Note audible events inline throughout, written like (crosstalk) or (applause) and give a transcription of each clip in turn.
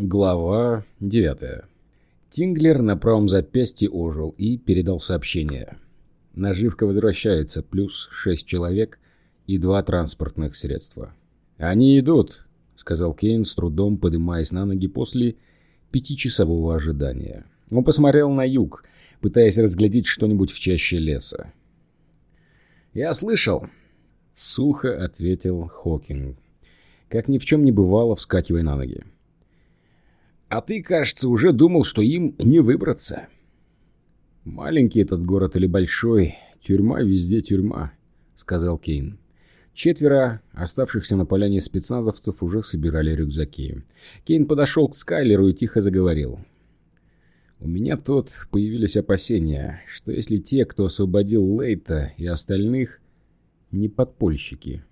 Глава 9. Тинглер на правом запястье ожил и передал сообщение. Наживка возвращается, плюс шесть человек и два транспортных средства. «Они идут», — сказал Кейн, с трудом поднимаясь на ноги после пятичасового ожидания. Он посмотрел на юг, пытаясь разглядеть что-нибудь в чаще леса. «Я слышал», — сухо ответил Хокинг, как ни в чем не бывало, вскакивая на ноги. А ты, кажется, уже думал, что им не выбраться. Маленький этот город или большой, тюрьма везде тюрьма, сказал Кейн. Четверо оставшихся на поляне спецназовцев уже собирали рюкзаки. Кейн подошел к Скайлеру и тихо заговорил. «У меня тут появились опасения, что если те, кто освободил Лейта и остальных, не подпольщики...»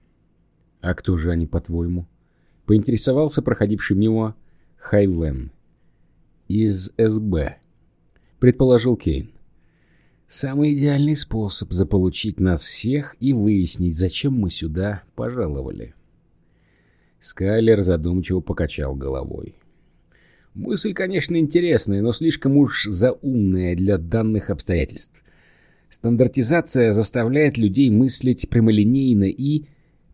«А кто же они, по-твоему?» — поинтересовался проходивший мимо Хайвен. Из СБ, предположил Кейн. Самый идеальный способ заполучить нас всех и выяснить, зачем мы сюда пожаловали. Скайлер задумчиво покачал головой. Мысль, конечно, интересная, но слишком уж заумная для данных обстоятельств. Стандартизация заставляет людей мыслить прямолинейно и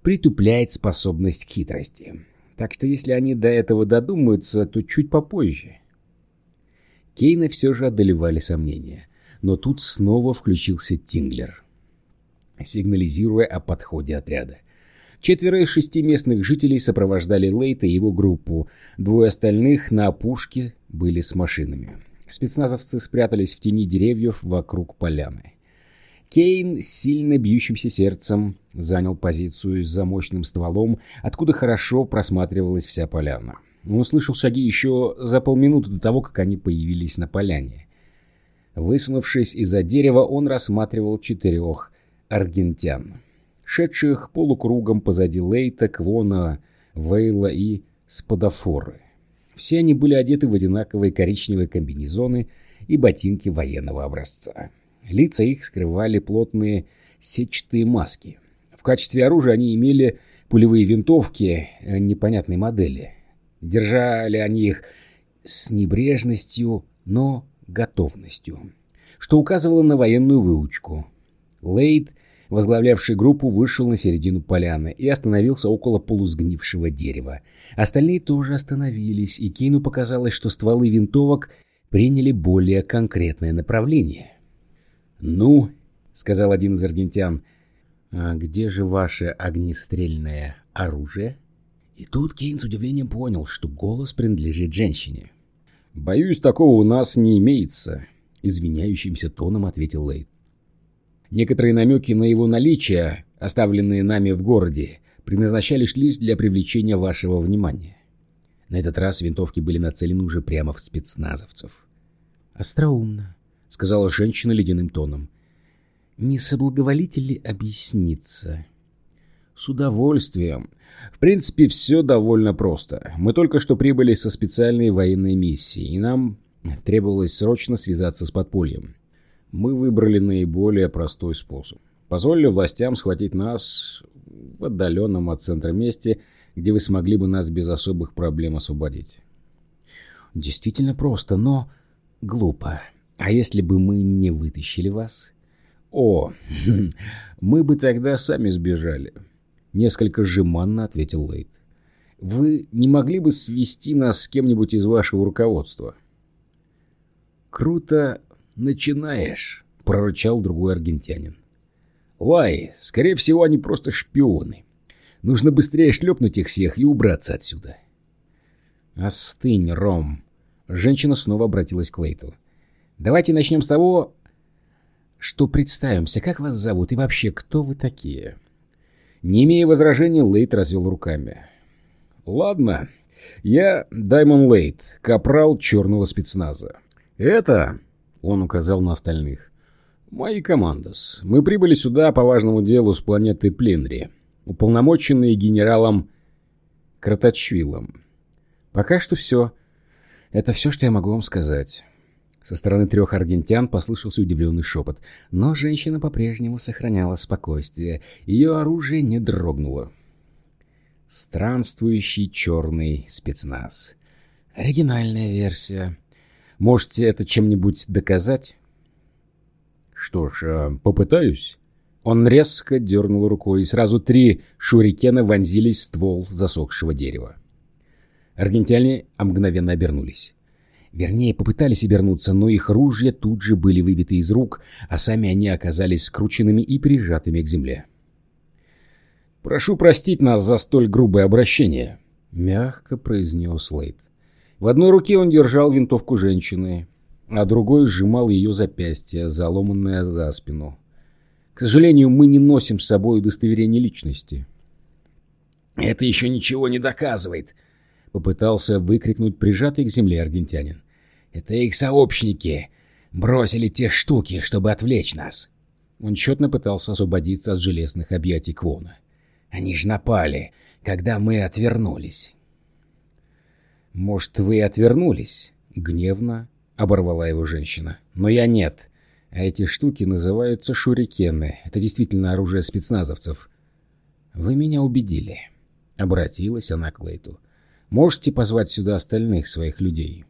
притупляет способность к хитрости. Так что если они до этого додумаются, то чуть попозже. Кейна все же одолевали сомнения. Но тут снова включился Тинглер, сигнализируя о подходе отряда. Четверо из шести местных жителей сопровождали Лейта и его группу. Двое остальных на опушке были с машинами. Спецназовцы спрятались в тени деревьев вокруг поляны. Кейн с сильно бьющимся сердцем занял позицию за мощным стволом, откуда хорошо просматривалась вся поляна. Он услышал шаги еще за полминуты до того, как они появились на поляне. Высунувшись из-за дерева, он рассматривал четырех аргентян, шедших полукругом позади Лейта, Квона, Вейла и Спадафоры. Все они были одеты в одинаковые коричневые комбинезоны и ботинки военного образца. Лица их скрывали плотные сетчатые маски. В качестве оружия они имели пулевые винтовки э, непонятной модели. Держали они их с небрежностью, но готовностью, что указывало на военную выучку. Лейд, возглавлявший группу, вышел на середину поляны и остановился около полусгнившего дерева. Остальные тоже остановились, и Кейну показалось, что стволы винтовок приняли более конкретное направление. «Ну», — сказал один из аргентян, — «а где же ваше огнестрельное оружие?» И тут Кейн с удивлением понял, что голос принадлежит женщине. «Боюсь, такого у нас не имеется», — извиняющимся тоном ответил Лейд. Некоторые намеки на его наличие, оставленные нами в городе, предназначались лишь для привлечения вашего внимания. На этот раз винтовки были нацелены уже прямо в спецназовцев. «Остроумно», — сказала женщина ледяным тоном. «Не соблаговолите ли объясниться?» «С удовольствием. В принципе, все довольно просто. Мы только что прибыли со специальной военной миссии, и нам требовалось срочно связаться с подпольем. Мы выбрали наиболее простой способ. Позволили властям схватить нас в отдаленном от центра месте, где вы смогли бы нас без особых проблем освободить». «Действительно просто, но глупо», а если бы мы не вытащили вас? О, (laughs) мы бы тогда сами сбежали. Несколько жеманно ответил Лейт. Вы не могли бы свести нас с кем-нибудь из вашего руководства? Круто начинаешь, прорычал другой аргентянин. Лай, скорее всего, они просто шпионы. Нужно быстрее шлепнуть их всех и убраться отсюда. Остынь, Ром. Женщина снова обратилась к Лейту. Давайте начнем с того, что представимся, как вас зовут и вообще, кто вы такие?» Не имея возражений, Лейт развел руками. «Ладно, я Даймон Лейт, капрал черного спецназа. Это...» — он указал на остальных. «Мои командос. Мы прибыли сюда по важному делу с планеты Пленри, уполномоченные генералом Краточвилом. Пока что все. Это все, что я могу вам сказать». Со стороны трех аргентян послышался удивленный шепот, но женщина по-прежнему сохраняла спокойствие, ее оружие не дрогнуло. Странствующий черный спецназ. Оригинальная версия. Можете это чем-нибудь доказать? Что ж, э, попытаюсь. Он резко дернул рукой, и сразу три шурикена вонзились в ствол засохшего дерева. Аргентяне мгновенно обернулись. Вернее, попытались обернуться, но их ружья тут же были выбиты из рук, а сами они оказались скрученными и прижатыми к земле. «Прошу простить нас за столь грубое обращение», — мягко произнес Лейт. В одной руке он держал винтовку женщины, а другой сжимал ее запястье, заломанное за спину. К сожалению, мы не носим с собой удостоверение личности. «Это еще ничего не доказывает», — попытался выкрикнуть прижатый к земле аргентянин. «Это их сообщники бросили те штуки, чтобы отвлечь нас». Он тщетно пытался освободиться от железных объятий Квона. «Они ж напали, когда мы отвернулись». «Может, вы отвернулись?» — гневно оборвала его женщина. «Но я нет. А эти штуки называются шурикены. Это действительно оружие спецназовцев». «Вы меня убедили», — обратилась она к Лейту. «Можете позвать сюда остальных своих людей?»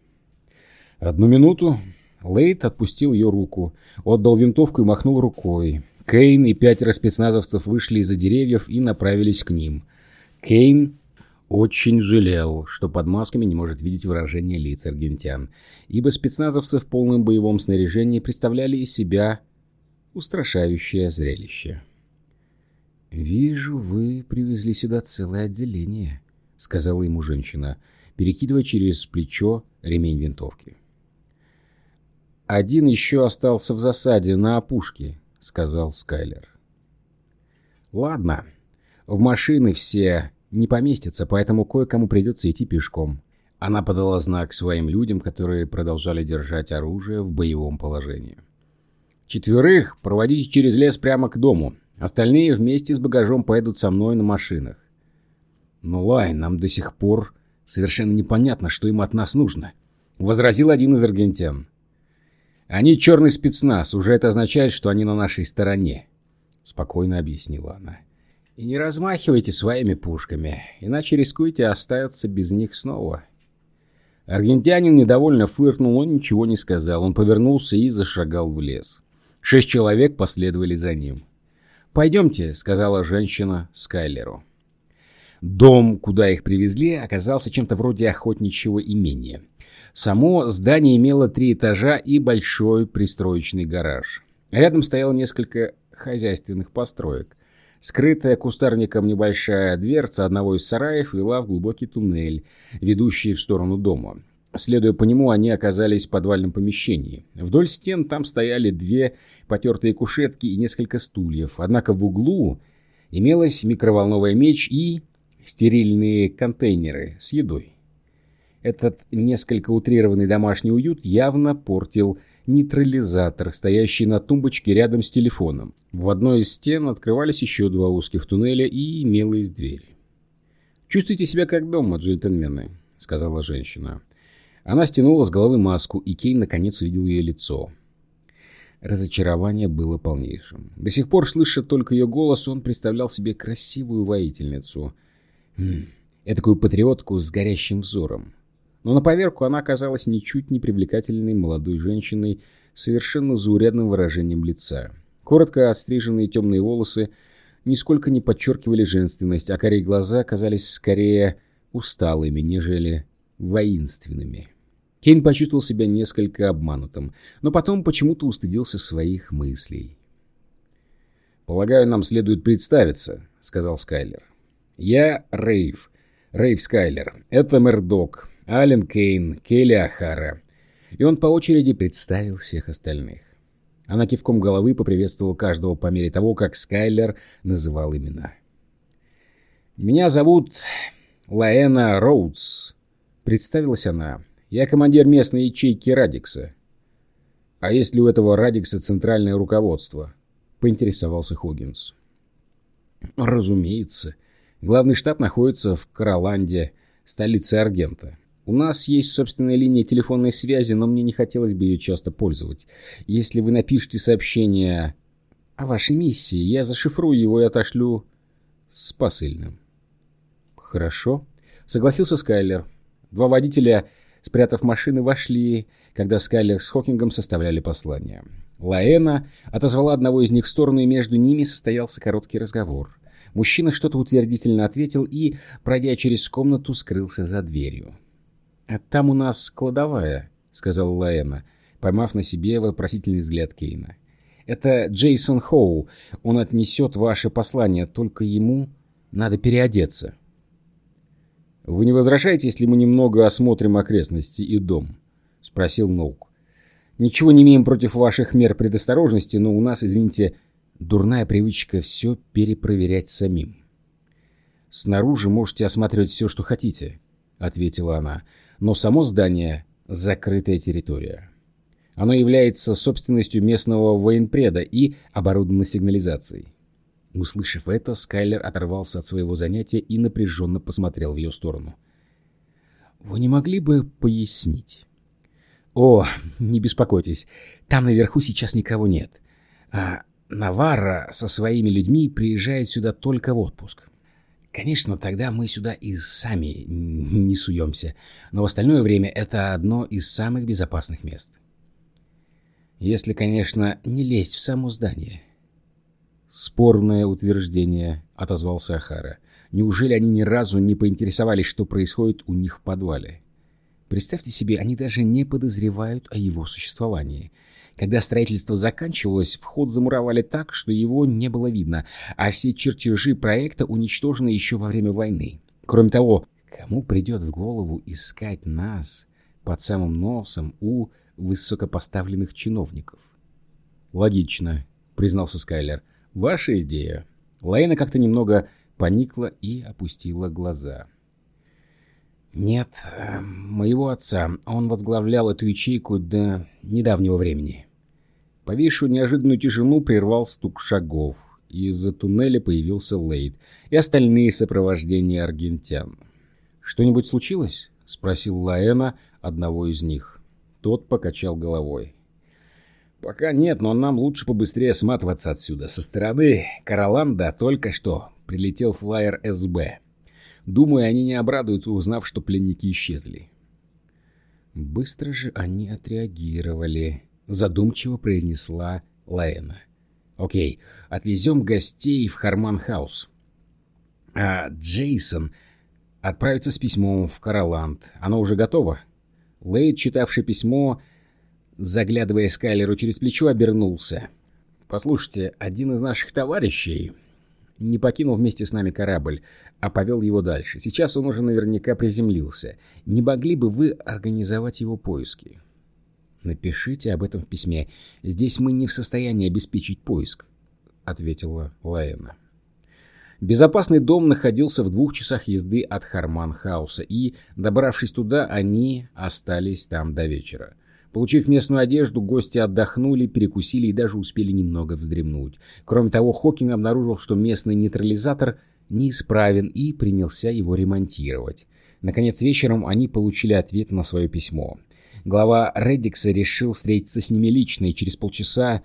«Одну минуту». Лейт отпустил ее руку, отдал винтовку и махнул рукой. Кейн и пятеро спецназовцев вышли из-за деревьев и направились к ним. Кейн очень жалел, что под масками не может видеть выражение лиц аргентян, ибо спецназовцы в полном боевом снаряжении представляли из себя устрашающее зрелище. «Вижу, вы привезли сюда целое отделение», — сказала ему женщина, перекидывая через плечо ремень винтовки. «Один еще остался в засаде на опушке», — сказал Скайлер. «Ладно, в машины все не поместится, поэтому кое-кому придется идти пешком. Она подала знак своим людям, которые продолжали держать оружие в боевом положении. Четверых проводите через лес прямо к дому. Остальные вместе с багажом поедут со мной на машинах. Но, Лай, нам до сих пор совершенно непонятно, что им от нас нужно. Возразил один из аргентян. Они черный спецназ, уже это означает, что они на нашей стороне. Спокойно объяснила она. И не размахивайте своими пушками, иначе рискуете остаться без них снова. Аргентянин недовольно фыркнул, он ничего не сказал. Он повернулся и зашагал в лес. Шесть человек последовали за ним. «Пойдемте», — сказала женщина Скайлеру. Дом, куда их привезли, оказался чем-то вроде охотничьего имения. Само здание имело три этажа и большой пристроечный гараж. Рядом стояло несколько хозяйственных построек. Скрытая кустарником небольшая дверца одного из сараев вела в глубокий туннель, ведущий в сторону дома. Следуя по нему, они оказались в подвальном помещении. Вдоль стен там стояли две потертые кушетки и несколько стульев. Однако в углу имелась микроволновая меч и стерильные контейнеры с едой. Этот несколько утрированный домашний уют явно портил нейтрализатор, стоящий на тумбочке рядом с телефоном. В одной из стен открывались еще два узких туннеля и имелась дверь. «Чувствуйте себя как дома, джентльмены», — сказала женщина. Она стянула с головы маску, и Кейн наконец увидел ее лицо. Разочарование было полнейшим. До сих пор, слыша только ее голос, он представлял себе красивую воительницу. Хм, этакую патриотку с горящим взором. Но на поверку она оказалась ничуть не привлекательной молодой женщиной с совершенно заурядным выражением лица. Коротко отстриженные темные волосы нисколько не подчеркивали женственность, а корей глаза казались скорее усталыми, нежели воинственными. Кейн почувствовал себя несколько обманутым, но потом почему-то устыдился своих мыслей. «Полагаю, нам следует представиться», — сказал Скайлер. «Я Рейв, Рейв Скайлер. Это Мердок, Ален Кейн, Келли Ахара. И он по очереди представил всех остальных. Она кивком головы поприветствовала каждого по мере того, как Скайлер называл имена. «Меня зовут Лаэна Роудс», — представилась она. «Я командир местной ячейки Радикса». «А есть ли у этого Радикса центральное руководство?» — поинтересовался Хоггинс. «Разумеется. Главный штаб находится в Кароланде, столице Аргента. У нас есть собственная линия телефонной связи, но мне не хотелось бы ее часто пользовать. Если вы напишите сообщение о вашей миссии, я зашифрую его и отошлю с посыльным. Хорошо. Согласился Скайлер. Два водителя спрятав машины, вошли, когда Скайлер с Хокингом составляли послание. Лаэна отозвала одного из них в сторону, и между ними состоялся короткий разговор. Мужчина что-то утвердительно ответил и, пройдя через комнату, скрылся за дверью. «А там у нас кладовая», — сказала Лаэна, поймав на себе вопросительный взгляд Кейна. «Это Джейсон Хоу. Он отнесет ваше послание, только ему надо переодеться». «Вы не возражаете, если мы немного осмотрим окрестности и дом?» — спросил Ноук. «Ничего не имеем против ваших мер предосторожности, но у нас, извините, дурная привычка все перепроверять самим». «Снаружи можете осматривать все, что хотите», — ответила она, — «но само здание — закрытая территория. Оно является собственностью местного военпреда и оборудовано сигнализацией. Услышав это, Скайлер оторвался от своего занятия и напряженно посмотрел в ее сторону. «Вы не могли бы пояснить?» «О, не беспокойтесь, там наверху сейчас никого нет. А Наварра со своими людьми приезжает сюда только в отпуск. Конечно, тогда мы сюда и сами не суемся, но в остальное время это одно из самых безопасных мест. Если, конечно, не лезть в само здание». «Спорное утверждение», — отозвался Ахара. «Неужели они ни разу не поинтересовались, что происходит у них в подвале?» Представьте себе, они даже не подозревают о его существовании. Когда строительство заканчивалось, вход замуровали так, что его не было видно, а все чертежи проекта уничтожены еще во время войны. Кроме того, кому придет в голову искать нас под самым носом у высокопоставленных чиновников? «Логично», — признался Скайлер. Ваша идея. Лейна как-то немного поникла и опустила глаза. Нет, э, моего отца. Он возглавлял эту ячейку до недавнего времени. Повисшую неожиданную тишину прервал стук шагов. Из-за туннеля появился Лейд и остальные в сопровождении аргентян. «Что-нибудь случилось?» — спросил Лаэна одного из них. Тот покачал головой. «Пока нет, но нам лучше побыстрее сматываться отсюда. Со стороны Караланда только что прилетел флайер СБ. Думаю, они не обрадуются, узнав, что пленники исчезли». «Быстро же они отреагировали», — задумчиво произнесла Лаэна. «Окей, отвезем гостей в Харман-хаус. А Джейсон отправится с письмом в Караланд. Оно уже готово?» Лейд, читавший письмо, заглядывая Скайлеру через плечо, обернулся. «Послушайте, один из наших товарищей не покинул вместе с нами корабль, а повел его дальше. Сейчас он уже наверняка приземлился. Не могли бы вы организовать его поиски?» «Напишите об этом в письме. Здесь мы не в состоянии обеспечить поиск», — ответила Лаэна. Безопасный дом находился в двух часах езды от Харман-хауса, и, добравшись туда, они остались там до вечера. Получив местную одежду, гости отдохнули, перекусили и даже успели немного вздремнуть. Кроме того, Хокинг обнаружил, что местный нейтрализатор неисправен и принялся его ремонтировать. Наконец, вечером они получили ответ на свое письмо. Глава Реддикса решил встретиться с ними лично, и через полчаса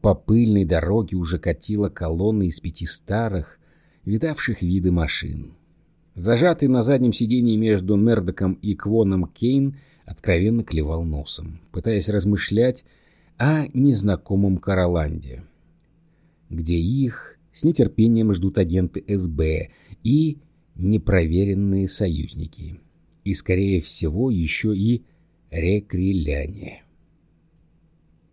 по пыльной дороге уже катила колонна из пяти старых, видавших виды машин. Зажатый на заднем сидении между Мердоком и Квоном Кейн – откровенно клевал носом, пытаясь размышлять о незнакомом Кароланде, где их с нетерпением ждут агенты СБ и непроверенные союзники, и, скорее всего, еще и рекриляне.